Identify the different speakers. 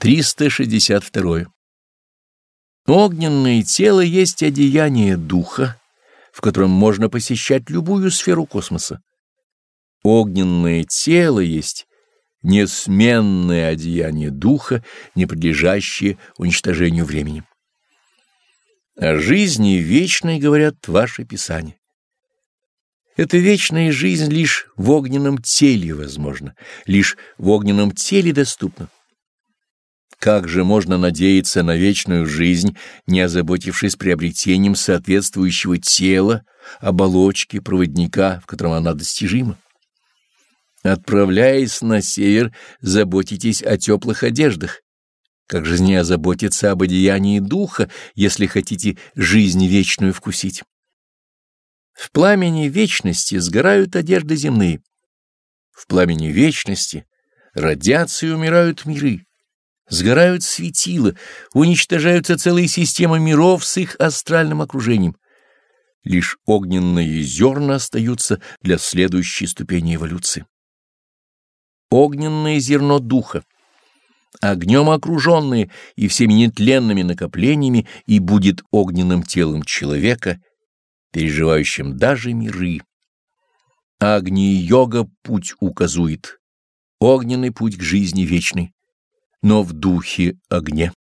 Speaker 1: 362. Огненное тело есть одеяние духа, в котором можно посещать любую сферу космоса. Огненное тело есть несменное одеяние духа, не подлежащее уничтожению временем. О жизни вечной говорят ваши писания. Эта вечная жизнь лишь в огненном теле возможна, лишь в огненном теле доступна. Как же можно надеяться на вечную жизнь, не озаботившись приобретением соответствующего тела, оболочки, проводника, в котором она достижима? Отправляясь на север, заботитесь о теплых одеждах. Как же не озаботиться об одеянии духа, если хотите жизнь вечную вкусить? В пламени вечности сгорают одежды земные. В пламени вечности родятся и умирают миры. Сгорают светила, уничтожаются целые системы миров с их астральным окружением. Лишь огненные зерна остаются для следующей ступени эволюции. Огненное зерно духа, огнем окруженное и всеми нетленными накоплениями, и будет огненным телом человека, переживающим даже миры. Агни-йога путь указует, огненный путь к жизни вечной но в духе огне.